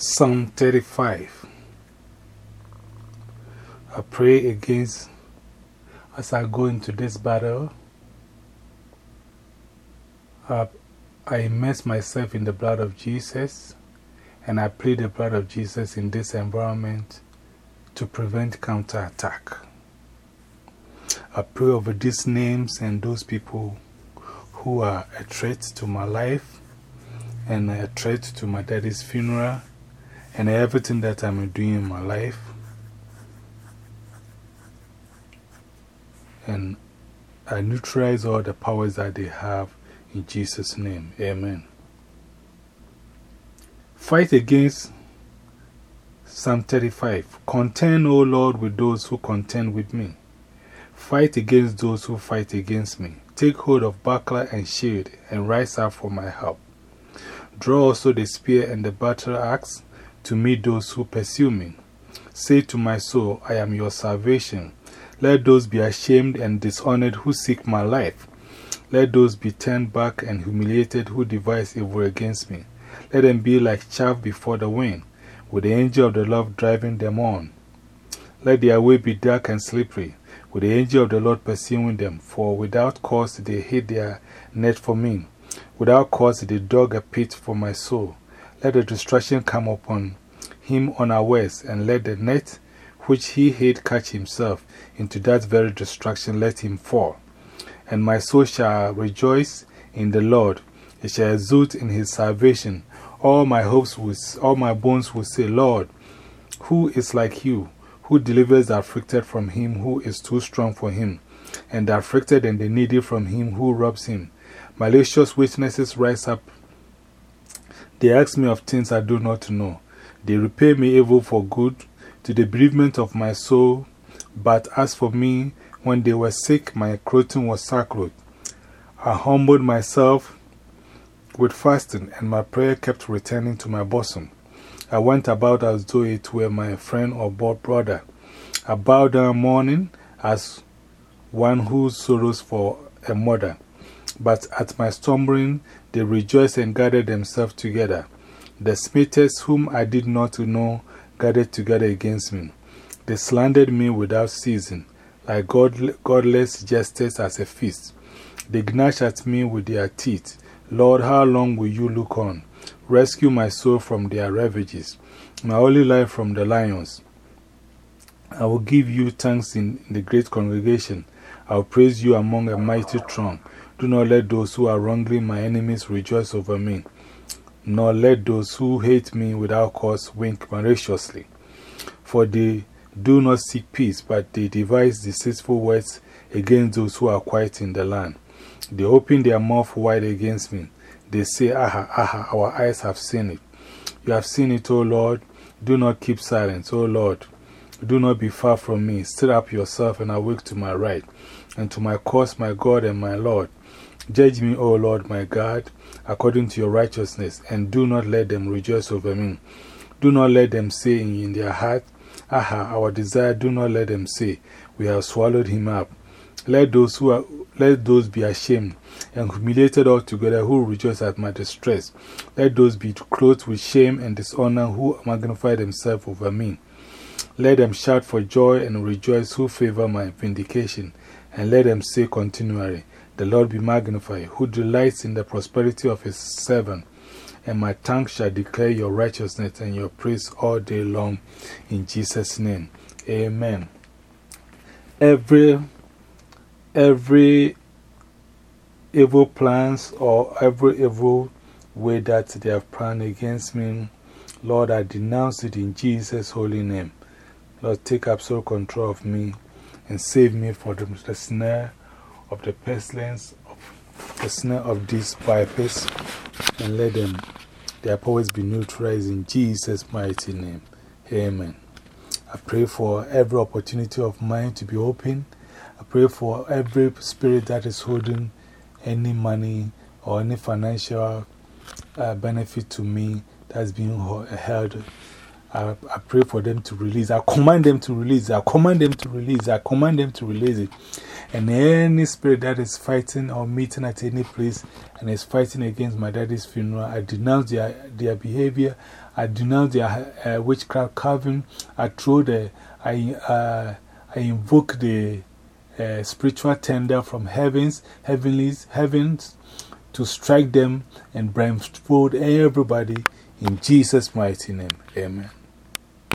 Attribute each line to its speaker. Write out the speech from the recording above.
Speaker 1: Psalm 35. I pray against, as I go into this battle, I, I immerse myself in the blood of Jesus and I plead the blood of Jesus in this environment to prevent counterattack. I pray over these names and those people who are a threat to my life and a threat to my daddy's funeral and everything that I'm doing in my life. And I neutralize all the powers that they have in Jesus' name. Amen. Fight against Psalm 35. Contend, O Lord, with those who contend with me. Fight against those who fight against me. Take hold of buckler and shield and rise up for my help. Draw also the spear and the battle axe to meet those who pursue me. Say to my soul, I am your salvation. Let those be ashamed and dishonored who seek my life. Let those be turned back and humiliated who devise evil against me. Let them be like chaff before the wind, with the angel of the Lord driving them on. Let their way be dark and slippery, with the angel of the Lord pursuing them. For without cause they hid their net for me. Without cause they dug a pit for my soul. Let the destruction come upon him unawares, and let the net which he hid catch himself. Into that very destruction let him fall. And my soul shall rejoice in the Lord, it shall exult in his salvation. All my hopes will, all my bones will say, Lord, who is like you, who delivers the afflicted from him who is too strong for him, and the afflicted and the needy from him who robs him? Malicious witnesses rise up they ask me of things I do not know. They repay me evil for good to the bereavement of my soul. But as for me, when they were sick, my clothing was sackcloth. I humbled myself with fasting, and my prayer kept returning to my bosom. I went about as though it were my friend or brother. I bowed down mourning as one who sorrows for a mother. But at my stumbling, they rejoiced and gathered themselves together. The smiters whom I did not know gathered together against me. They slandered me without ceasing, like God, godless jesters as a feast. They gnashed at me with their teeth. Lord, how long will you look on? Rescue my soul from their ravages, my only life from the lions. I will give you thanks in the great congregation. I will praise you among a mighty throng. Do not let those who are wrongly my enemies rejoice over me, nor let those who hate me without cause wink maliciously. For they do not seek peace, but they devise deceitful words against those who are quiet in the land. They open their mouth wide against me. They say, Aha, aha, our eyes have seen it. You have seen it, O Lord. Do not keep silence, O Lord. Do not be far from me. Stir up yourself and awake to my right, and to my cause, my God and my Lord. Judge me, O Lord my God, according to your righteousness, and do not let them rejoice over me. Do not let them say in their heart, Aha, our desire, do not let them say, We have swallowed him up. Let those, who are, let those be ashamed and humiliated altogether who rejoice at my distress. Let those be clothed with shame and dishonor who magnify themselves over me. Let them shout for joy and rejoice who favor my vindication, and let them say continually, the Lord be magnified, who delights in the prosperity of his servant. And my tongue shall declare your righteousness and your praise all day long. In Jesus' name. Amen. Every, every evil plans or every evil way that they have planned against me, Lord, I denounce it in Jesus' holy name. Lord, take absolute control of me and save me from the snare of the pestilence, of the snare of these vipers, and let them, their powers be neutralized in Jesus' mighty name. Amen. I pray for every opportunity of mine to be open. I pray for every spirit that is holding any money or any financial uh, benefit to me that's being held. I, I pray for them to release. I command them to release. I command them to release. I command them to release it. And any spirit that is fighting or meeting at any place and is fighting against my daddy's funeral, I denounce their, their behavior. I denounce their uh, witchcraft carving. I throw the, I, uh, I invoke the uh, spiritual tender from heavens, heavenlies, heavens to strike them and bring blindfold everybody in Jesus' mighty name. Amen.